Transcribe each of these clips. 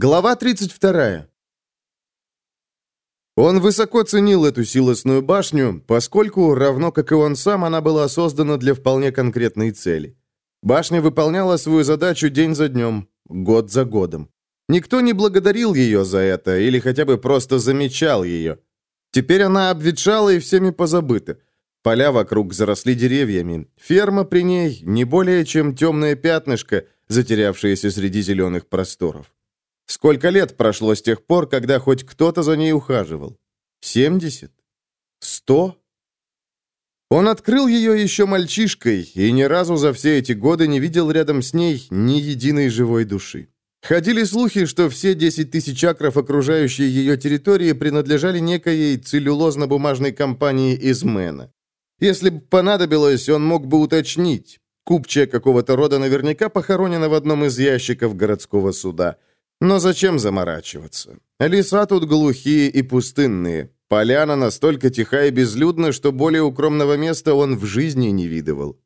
Глава 32. Он высоко ценил эту силосную башню, поскольку, равно как и он сам, она была создана для вполне конкретной цели. Башня выполняла свою задачу день за днем, год за годом. Никто не благодарил ее за это или хотя бы просто замечал ее. Теперь она обветшала и всеми позабыта. Поля вокруг заросли деревьями. Ферма при ней не более чем темное пятнышко, затерявшееся среди зеленых просторов. Сколько лет прошло с тех пор, когда хоть кто-то за ней ухаживал? Семьдесят? Сто? Он открыл ее еще мальчишкой и ни разу за все эти годы не видел рядом с ней ни единой живой души. Ходили слухи, что все 10 тысяч акров, окружающие ее территории, принадлежали некой целлюлозно-бумажной компании из Мэна. Если бы понадобилось, он мог бы уточнить. Купчая какого-то рода наверняка похоронена в одном из ящиков городского суда – но зачем заморачиваться? Леса тут глухие и пустынные. Поляна настолько тиха и безлюдна, что более укромного места он в жизни не видывал.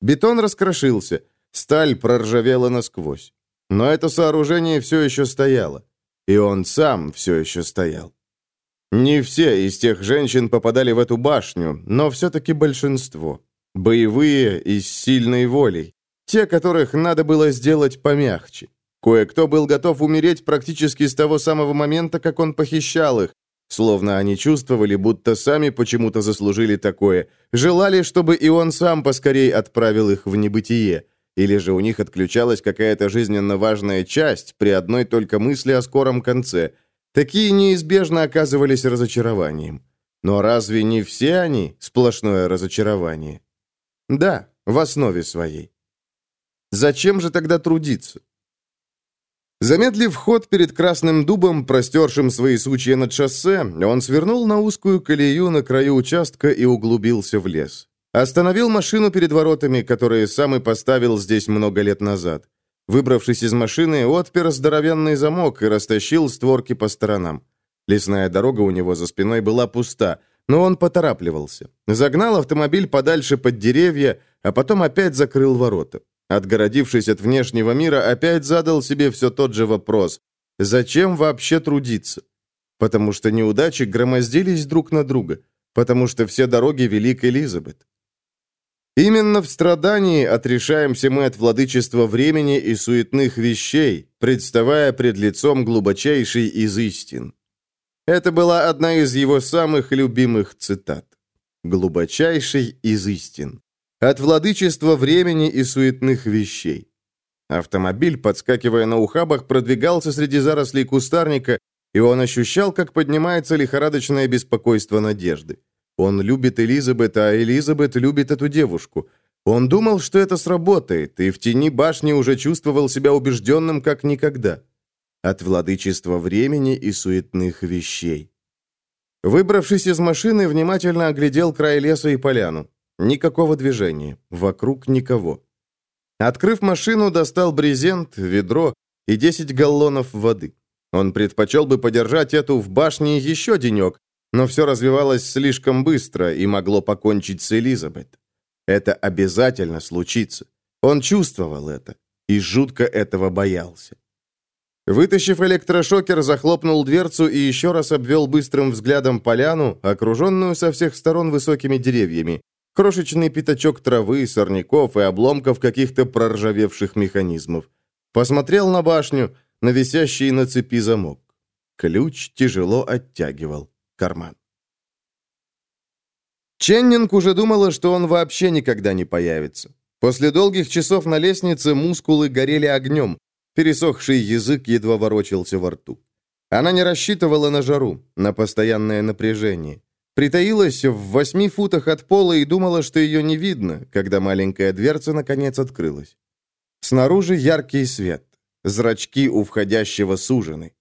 Бетон раскрошился, сталь проржавела насквозь. Но это сооружение все еще стояло. И он сам все еще стоял. Не все из тех женщин попадали в эту башню, но все-таки большинство. Боевые и с сильной волей. Те, которых надо было сделать помягче. Кое-кто был готов умереть практически с того самого момента, как он похищал их, словно они чувствовали, будто сами почему-то заслужили такое, желали, чтобы и он сам поскорей отправил их в небытие, или же у них отключалась какая-то жизненно важная часть при одной только мысли о скором конце. Такие неизбежно оказывались разочарованием. Но разве не все они сплошное разочарование? Да, в основе своей. Зачем же тогда трудиться? Замедлив ход перед красным дубом, простершим свои сучья над шоссе, он свернул на узкую колею на краю участка и углубился в лес. Остановил машину перед воротами, которые сам и поставил здесь много лет назад. Выбравшись из машины, отпер здоровенный замок и растащил створки по сторонам. Лесная дорога у него за спиной была пуста, но он поторапливался. Загнал автомобиль подальше под деревья, а потом опять закрыл ворота. Отгородившись от внешнего мира, опять задал себе все тот же вопрос. Зачем вообще трудиться? Потому что неудачи громоздились друг на друга. Потому что все дороги вели к Элизабет. Именно в страдании отрешаемся мы от владычества времени и суетных вещей, представая пред лицом глубочайшей из истин. Это была одна из его самых любимых цитат. «Глубочайший из истин» от владычества времени и суетных вещей. Автомобиль, подскакивая на ухабах, продвигался среди зарослей кустарника, и он ощущал, как поднимается лихорадочное беспокойство надежды. Он любит Элизабет, а Элизабет любит эту девушку. Он думал, что это сработает, и в тени башни уже чувствовал себя убежденным, как никогда. От владычества времени и суетных вещей. Выбравшись из машины, внимательно оглядел край леса и поляну. Никакого движения. Вокруг никого. Открыв машину, достал брезент, ведро и 10 галлонов воды. Он предпочел бы подержать эту в башне еще денек, но все развивалось слишком быстро и могло покончить с Элизабет. Это обязательно случится. Он чувствовал это и жутко этого боялся. Вытащив электрошокер, захлопнул дверцу и еще раз обвел быстрым взглядом поляну, окруженную со всех сторон высокими деревьями, Крошечный пятачок травы, сорняков и обломков каких-то проржавевших механизмов. Посмотрел на башню, на висящий на цепи замок. Ключ тяжело оттягивал карман. Ченнинг уже думала, что он вообще никогда не появится. После долгих часов на лестнице мускулы горели огнем, пересохший язык едва ворочался во рту. Она не рассчитывала на жару, на постоянное напряжение. Притаилась в восьми футах от пола и думала, что ее не видно, когда маленькая дверца наконец открылась. Снаружи яркий свет. Зрачки у входящего сужены.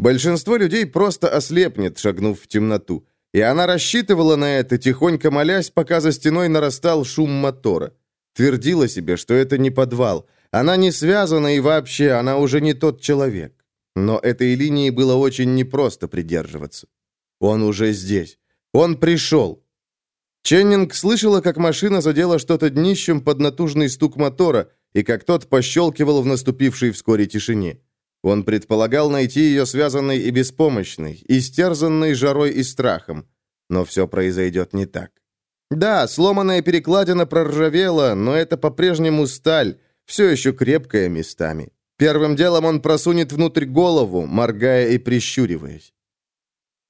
Большинство людей просто ослепнет, шагнув в темноту. И она рассчитывала на это, тихонько молясь, пока за стеной нарастал шум мотора. Твердила себе, что это не подвал. Она не связана и вообще, она уже не тот человек. Но этой линии было очень непросто придерживаться. Он уже здесь. Он пришел. Ченнинг слышала, как машина задела что-то днищем под натужный стук мотора и как тот пощелкивал в наступившей вскоре тишине. Он предполагал найти ее связанной и беспомощной, истерзанной жарой и страхом. Но все произойдет не так. Да, сломанная перекладина проржавела, но это по-прежнему сталь, все еще крепкая местами. Первым делом он просунет внутрь голову, моргая и прищуриваясь.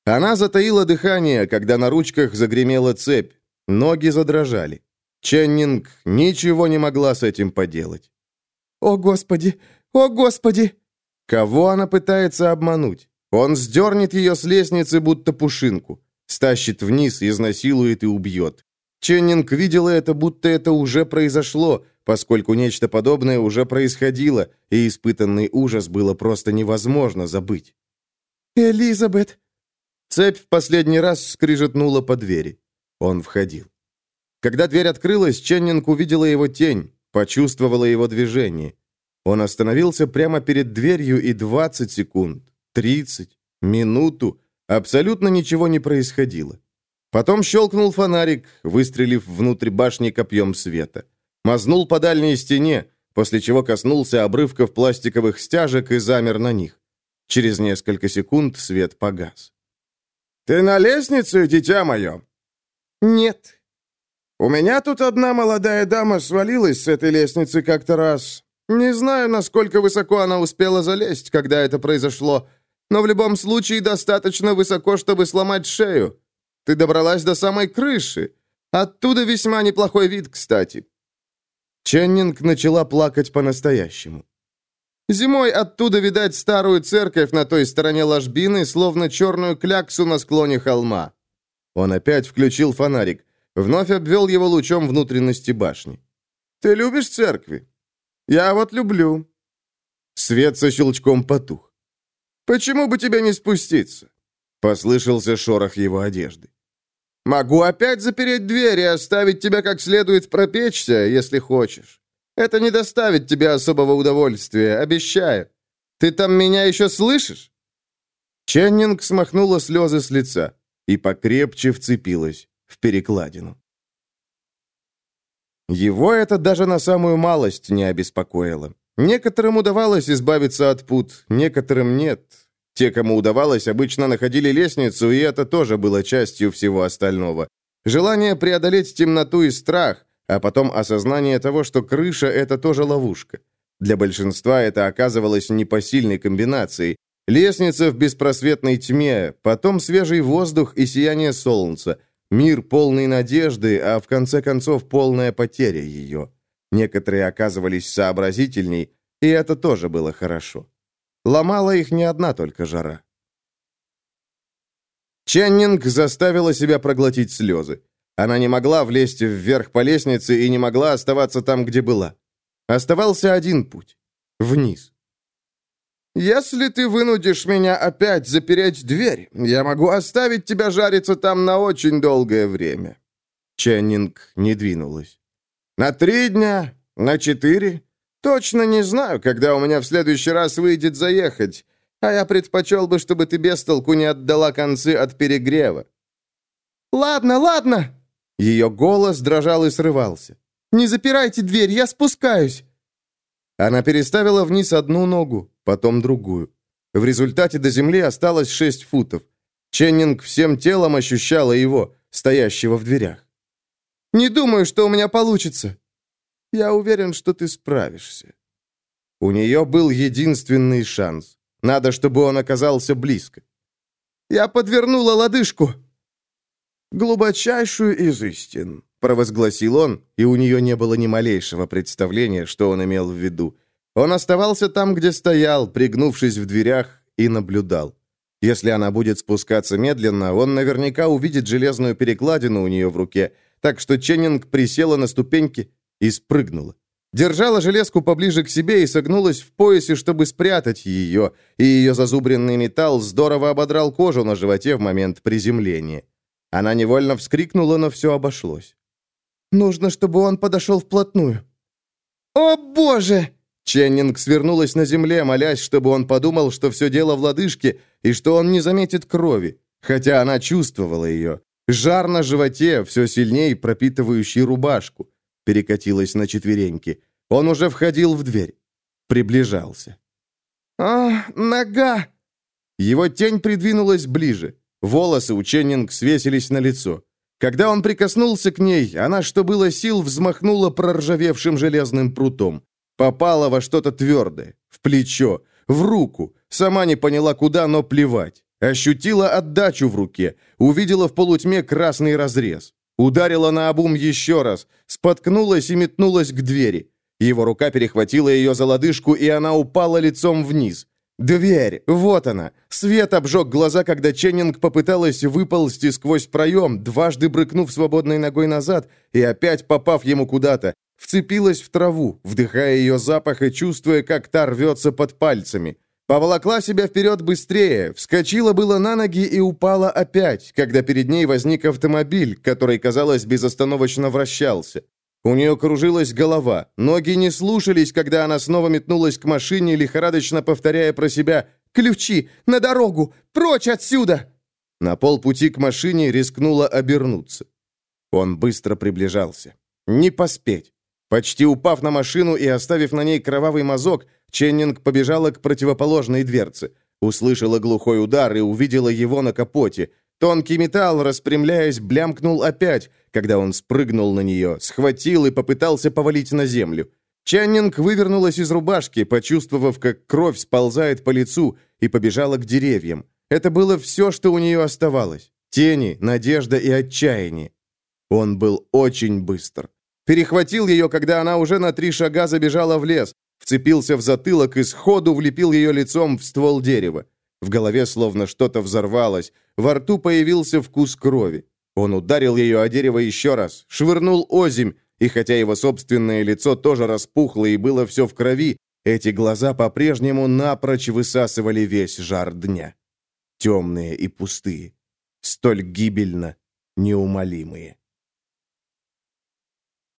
Она затаила дыхание, когда на ручках загремела цепь. Ноги задрожали. Ченнинг ничего не могла с этим поделать. «О, Господи! О, Господи!» Кого она пытается обмануть? Он сдернет ее с лестницы, будто пушинку. Стащит вниз, изнасилует и убьет. Ченнинг видела это, будто это уже произошло, поскольку нечто подобное уже происходило, и испытанный ужас было просто невозможно забыть. «Элизабет!» Цепь в последний раз скрижетнула по двери. Он входил. Когда дверь открылась, Ченнинг увидела его тень, почувствовала его движение. Он остановился прямо перед дверью и 20 секунд, 30, минуту, абсолютно ничего не происходило. Потом щелкнул фонарик, выстрелив внутрь башни копьем света. Мазнул по дальней стене, после чего коснулся обрывков пластиковых стяжек и замер на них. Через несколько секунд свет погас. «Ты на лестнице, дитя мое?» «Нет», у меня тут одна молодая дама свалилась с этой лестницы как-то раз. Не знаю, насколько высоко она успела залезть, когда это произошло, но в любом случае достаточно высоко, чтобы сломать шею. Ты добралась до самой крыши. Оттуда весьма неплохой вид, кстати». Ченнинг начала плакать по-настоящему. Зимой оттуда видать старую церковь на той стороне ложбины, словно черную кляксу на склоне холма. Он опять включил фонарик. Вновь обвел его лучом внутренности башни. «Ты любишь церкви?» «Я вот люблю». Свет со щелчком потух. «Почему бы тебе не спуститься?» Послышался шорох его одежды. «Могу опять запереть дверь и оставить тебя как следует пропечься, если хочешь. Это не доставит тебе особого удовольствия, обещаю. Ты там меня еще слышишь?» Ченнинг смахнула слезы с лица и покрепче вцепилась в перекладину. Его это даже на самую малость не обеспокоило. Некоторым удавалось избавиться от пут, некоторым нет. Те, кому удавалось, обычно находили лестницу, и это тоже было частью всего остального. Желание преодолеть темноту и страх, а потом осознание того, что крыша — это тоже ловушка. Для большинства это оказывалось непосильной комбинацией. Лестница в беспросветной тьме, потом свежий воздух и сияние солнца — Мир полный надежды, а в конце концов полная потеря ее. Некоторые оказывались сообразительней, и это тоже было хорошо. Ломала их не одна только жара. Ченнинг заставила себя проглотить слезы. Она не могла влезть вверх по лестнице и не могла оставаться там, где была. Оставался один путь — вниз. «Если ты вынудишь меня опять запереть дверь, я могу оставить тебя жариться там на очень долгое время». Ченнинг не двинулась. «На три дня? На четыре? Точно не знаю, когда у меня в следующий раз выйдет заехать, а я предпочел бы, чтобы ты без толку не отдала концы от перегрева». «Ладно, ладно!» Ее голос дрожал и срывался. «Не запирайте дверь, я спускаюсь!» Она переставила вниз одну ногу, потом другую. В результате до земли осталось шесть футов. Ченнинг всем телом ощущала его, стоящего в дверях. «Не думаю, что у меня получится». «Я уверен, что ты справишься». У нее был единственный шанс. Надо, чтобы он оказался близко. «Я подвернула лодыжку». «Глубочайшую из истин», — провозгласил он, и у нее не было ни малейшего представления, что он имел в виду. Он оставался там, где стоял, пригнувшись в дверях, и наблюдал. Если она будет спускаться медленно, он наверняка увидит железную перекладину у нее в руке, так что Ченнинг присела на ступеньки и спрыгнула. Держала железку поближе к себе и согнулась в поясе, чтобы спрятать ее, и ее зазубренный металл здорово ободрал кожу на животе в момент приземления. Она невольно вскрикнула, но все обошлось. «Нужно, чтобы он подошел вплотную». «О, Боже!» Ченнинг свернулась на земле, молясь, чтобы он подумал, что все дело в лодыжке и что он не заметит крови, хотя она чувствовала ее. Жар на животе, все сильнее пропитывающий рубашку. Перекатилась на четвереньки. Он уже входил в дверь. Приближался. «А, нога!» Его тень придвинулась ближе. Волосы у Ченнинг свесились на лицо. Когда он прикоснулся к ней, она, что было сил, взмахнула проржавевшим железным прутом. Попала во что-то твердое, в плечо, в руку. Сама не поняла, куда, но плевать. Ощутила отдачу в руке, увидела в полутьме красный разрез. Ударила на обум еще раз, споткнулась и метнулась к двери. Его рука перехватила ее за лодыжку, и она упала лицом вниз. Дверь! Вот она! Свет обжег глаза, когда Ченнинг попыталась выползти сквозь проем, дважды брыкнув свободной ногой назад и опять попав ему куда-то. Вцепилась в траву, вдыхая ее запах и чувствуя, как та рвется под пальцами. Поволокла себя вперед быстрее, вскочила было на ноги и упала опять, когда перед ней возник автомобиль, который, казалось, безостановочно вращался. У нее кружилась голова, ноги не слушались, когда она снова метнулась к машине, лихорадочно повторяя про себя «Ключи! На дорогу! Прочь отсюда!» На полпути к машине рискнула обернуться. Он быстро приближался. Не поспеть. Почти упав на машину и оставив на ней кровавый мазок, Ченнинг побежала к противоположной дверце. Услышала глухой удар и увидела его на капоте. Тонкий металл, распрямляясь, блямкнул опять, когда он спрыгнул на нее, схватил и попытался повалить на землю. Ченнинг вывернулась из рубашки, почувствовав, как кровь сползает по лицу, и побежала к деревьям. Это было все, что у нее оставалось. Тени, надежда и отчаяние. Он был очень быстр. Перехватил ее, когда она уже на три шага забежала в лес, вцепился в затылок и сходу влепил ее лицом в ствол дерева. В голове словно что-то взорвалось, во рту появился вкус крови. Он ударил ее о дерево еще раз, швырнул озимь, и хотя его собственное лицо тоже распухло и было все в крови, эти глаза по-прежнему напрочь высасывали весь жар дня. Темные и пустые, столь гибельно неумолимые.